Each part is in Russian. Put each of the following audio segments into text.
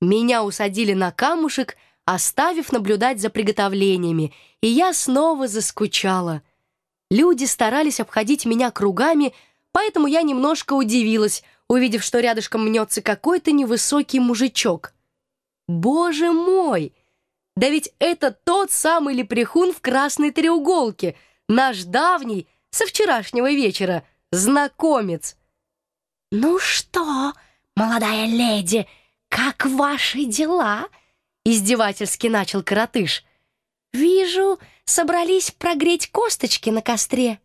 Меня усадили на камушек, оставив наблюдать за приготовлениями, и я снова заскучала. Люди старались обходить меня кругами, поэтому я немножко удивилась, увидев, что рядышком мнется какой-то невысокий мужичок. Боже мой! Да ведь это тот самый лепрехун в красной треуголке, наш давний, со вчерашнего вечера, знакомец. «Ну что, молодая леди, как ваши дела?» Издевательски начал коротыш. «Вижу, собрались прогреть косточки на костре».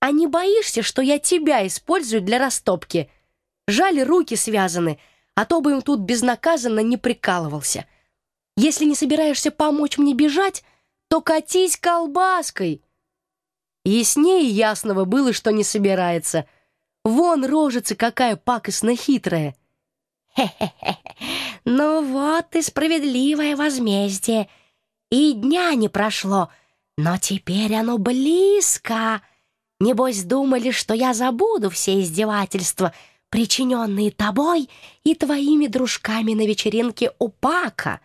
«А не боишься, что я тебя использую для растопки? Жаль, руки связаны, а то бы им тут безнаказанно не прикалывался». Если не собираешься помочь мне бежать, то катись колбаской. Яснее ясного было, что не собирается. Вон рожица какая пакостно хитрая. Ну вот и справедливое возмездие. И дня не прошло, но теперь оно близко. Небось думали, что я забуду все издевательства, причиненные тобой и твоими дружками на вечеринке у Пака.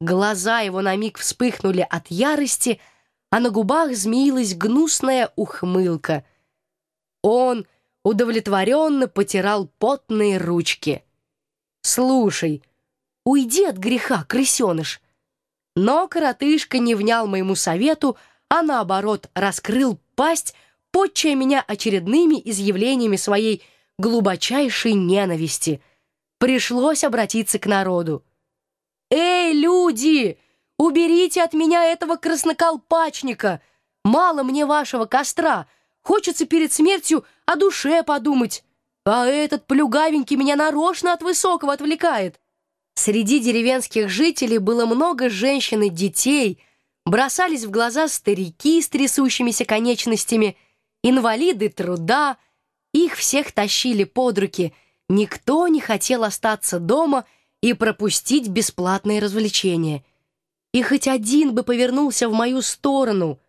Глаза его на миг вспыхнули от ярости, а на губах змеилась гнусная ухмылка. Он удовлетворенно потирал потные ручки. «Слушай, уйди от греха, крысеныш!» Но коротышка не внял моему совету, а наоборот раскрыл пасть, подчая меня очередными изъявлениями своей глубочайшей ненависти. Пришлось обратиться к народу. «Эй, люди! Уберите от меня этого красноколпачника! Мало мне вашего костра! Хочется перед смертью о душе подумать! А этот плюгавенький меня нарочно от высокого отвлекает!» Среди деревенских жителей было много женщин и детей, бросались в глаза старики с трясущимися конечностями, инвалиды труда, их всех тащили под руки, никто не хотел остаться дома — и пропустить бесплатное развлечение. И хоть один бы повернулся в мою сторону.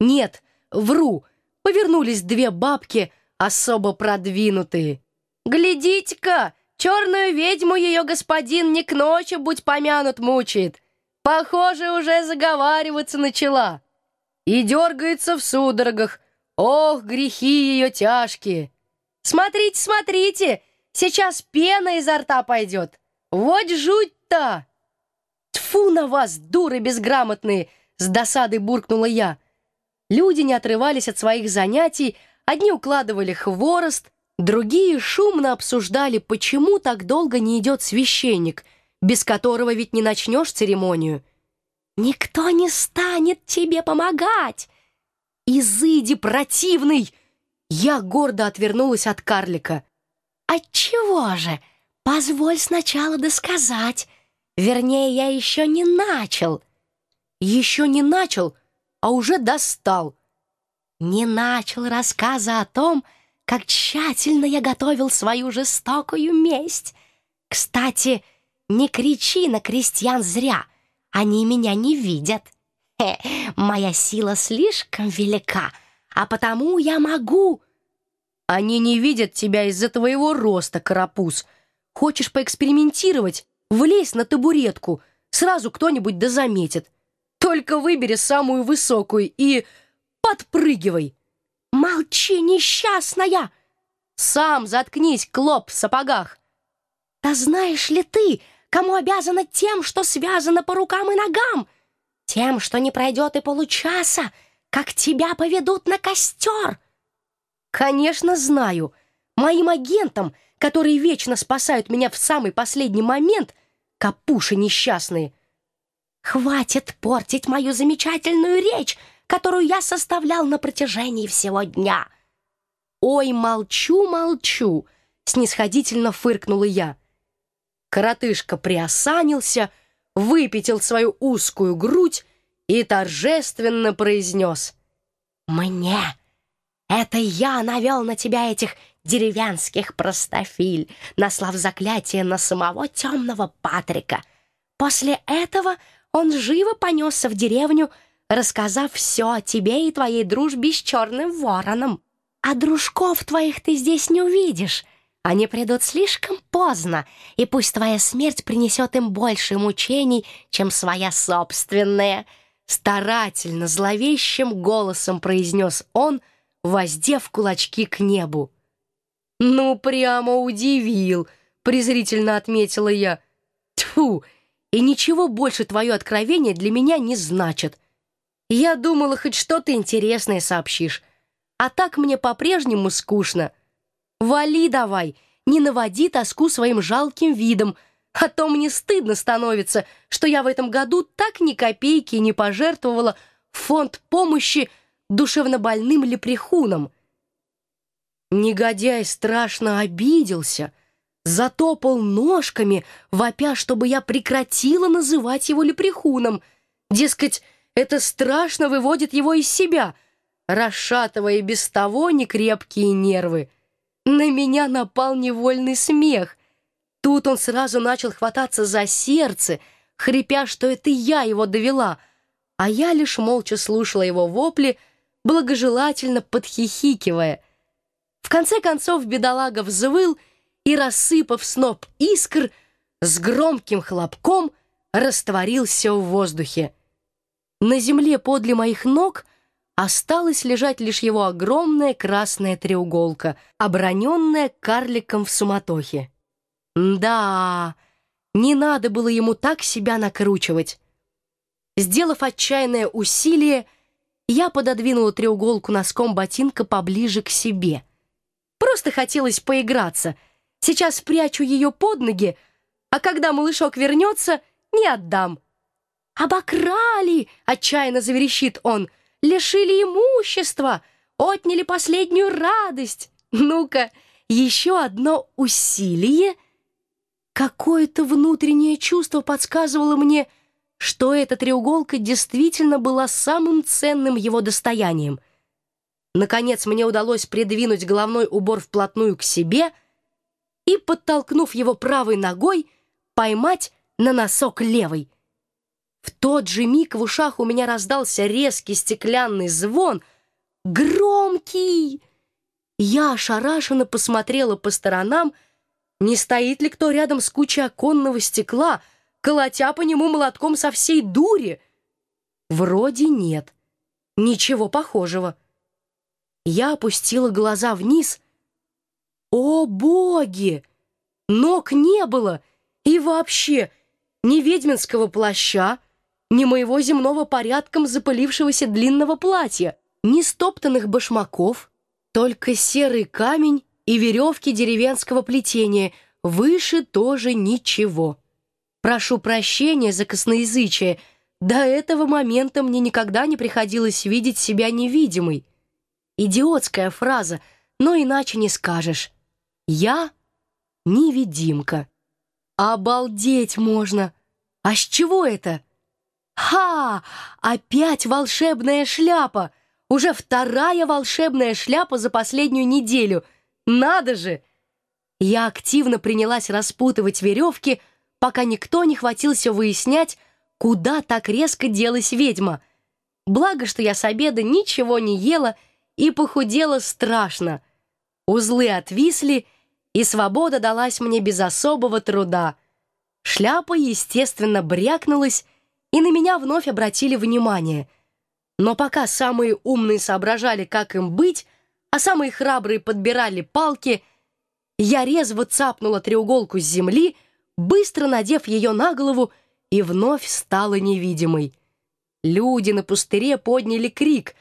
Нет, вру, повернулись две бабки, особо продвинутые. «Глядите-ка, черную ведьму ее господин не к ночи, будь помянут, мучает. Похоже, уже заговариваться начала. И дергается в судорогах. Ох, грехи ее тяжкие! Смотрите, смотрите, сейчас пена изо рта пойдет. Вот жуть-то! Тьфу на вас, дуры безграмотные! С досадой буркнула я. Люди не отрывались от своих занятий, одни укладывали хворост, другие шумно обсуждали, почему так долго не идет священник, без которого ведь не начнешь церемонию. «Никто не станет тебе помогать!» «Изыди, противный!» Я гордо отвернулась от карлика. «Отчего же?» «Позволь сначала досказать. Вернее, я еще не начал». «Еще не начал, а уже достал». «Не начал рассказа о том, как тщательно я готовил свою жестокую месть. Кстати, не кричи на крестьян зря, они меня не видят. Хе, моя сила слишком велика, а потому я могу...» «Они не видят тебя из-за твоего роста, карапуз», Хочешь поэкспериментировать? Влезь на табуретку. Сразу кто-нибудь да заметит. Только выбери самую высокую и подпрыгивай. Молчи, несчастная! Сам заткнись, клоп в сапогах. Да знаешь ли ты, кому обязана тем, что связано по рукам и ногам? Тем, что не пройдет и получаса, как тебя поведут на костер. Конечно, знаю. Моим агентам — которые вечно спасают меня в самый последний момент, капуши несчастные. Хватит портить мою замечательную речь, которую я составлял на протяжении всего дня. Ой, молчу, молчу, снисходительно фыркнула я. Коротышка приосанился, выпятил свою узкую грудь и торжественно произнес. «Мне! Это я навел на тебя этих деревенских простофиль, наслав заклятие на самого темного Патрика. После этого он живо понесся в деревню, рассказав все о тебе и твоей дружбе с черным вороном. А дружков твоих ты здесь не увидишь. Они придут слишком поздно, и пусть твоя смерть принесет им больше мучений, чем своя собственная». Старательно, зловещим голосом произнес он, воздев кулачки к небу. «Ну, прямо удивил», — презрительно отметила я. «Тьфу, и ничего больше твое откровение для меня не значит. Я думала, хоть что-то интересное сообщишь, а так мне по-прежнему скучно. Вали давай, не наводи тоску своим жалким видом, а то мне стыдно становится, что я в этом году так ни копейки не пожертвовала в фонд помощи душевнобольным лепрехунам. Негодяй страшно обиделся, затопал ножками, вопя, чтобы я прекратила называть его лепрехуном. Дескать, это страшно выводит его из себя, расшатывая без того некрепкие нервы. На меня напал невольный смех. Тут он сразу начал хвататься за сердце, хрипя, что это я его довела, а я лишь молча слушала его вопли, благожелательно подхихикивая. В конце концов бедолага взвыл и, рассыпав сноп искр, с громким хлопком растворился в воздухе. На земле подле моих ног осталась лежать лишь его огромная красная треуголка, оброненная карликом в суматохе. Да, не надо было ему так себя накручивать. Сделав отчаянное усилие, я пододвинула треуголку носком ботинка поближе к себе. Просто хотелось поиграться. Сейчас спрячу ее под ноги, а когда малышок вернется, не отдам. «Обокрали!» — отчаянно заверещит он. «Лишили имущества! Отняли последнюю радость! Ну-ка, еще одно усилие!» Какое-то внутреннее чувство подсказывало мне, что эта треуголка действительно была самым ценным его достоянием. Наконец мне удалось придвинуть головной убор вплотную к себе и, подтолкнув его правой ногой, поймать на носок левой. В тот же миг в ушах у меня раздался резкий стеклянный звон, громкий. Я ошарашенно посмотрела по сторонам, не стоит ли кто рядом с кучей оконного стекла, колотя по нему молотком со всей дури? Вроде нет. Ничего похожего. Я опустила глаза вниз. О, боги! Ног не было! И вообще, ни ведьминского плаща, ни моего земного порядком запылившегося длинного платья, ни стоптанных башмаков, только серый камень и веревки деревенского плетения, выше тоже ничего. Прошу прощения за косноязычие, до этого момента мне никогда не приходилось видеть себя невидимой. Идиотская фраза, но иначе не скажешь. Я невидимка. Обалдеть можно! А с чего это? Ха! Опять волшебная шляпа! Уже вторая волшебная шляпа за последнюю неделю — надо же! Я активно принялась распутывать веревки, пока никто не хватился выяснять, куда так резко делась ведьма. Благо, что я с обеда ничего не ела и похудела страшно. Узлы отвисли, и свобода далась мне без особого труда. Шляпа, естественно, брякнулась, и на меня вновь обратили внимание. Но пока самые умные соображали, как им быть, а самые храбрые подбирали палки, я резво цапнула треуголку с земли, быстро надев ее на голову, и вновь стала невидимой. Люди на пустыре подняли крик.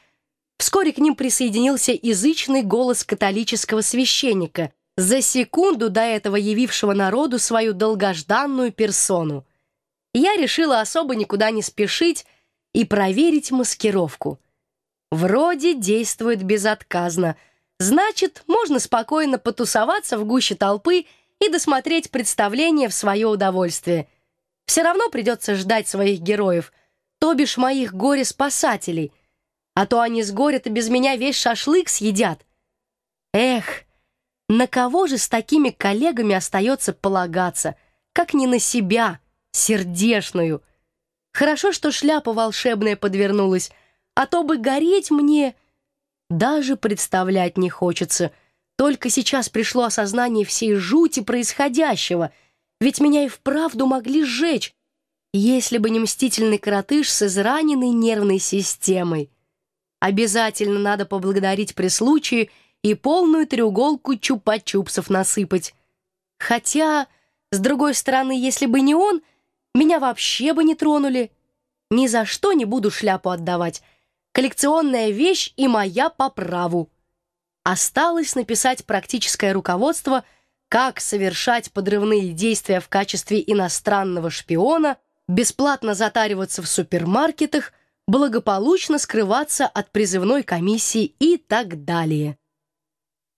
Вскоре к ним присоединился язычный голос католического священника, за секунду до этого явившего народу свою долгожданную персону. Я решила особо никуда не спешить и проверить маскировку. Вроде действует безотказно. Значит, можно спокойно потусоваться в гуще толпы и досмотреть представление в свое удовольствие. Все равно придется ждать своих героев, то бишь моих горе-спасателей. А то они с горя-то без меня весь шашлык съедят. Эх, на кого же с такими коллегами остается полагаться, как не на себя, сердешную? Хорошо, что шляпа волшебная подвернулась, а то бы гореть мне... Даже представлять не хочется, Только сейчас пришло осознание всей жути происходящего, ведь меня и вправду могли сжечь, если бы не мстительный коротыш с израненной нервной системой. Обязательно надо поблагодарить при случае и полную треуголку чупа-чупсов насыпать. Хотя, с другой стороны, если бы не он, меня вообще бы не тронули. Ни за что не буду шляпу отдавать. Коллекционная вещь и моя по праву. Осталось написать практическое руководство, как совершать подрывные действия в качестве иностранного шпиона, бесплатно затариваться в супермаркетах, благополучно скрываться от призывной комиссии и так далее.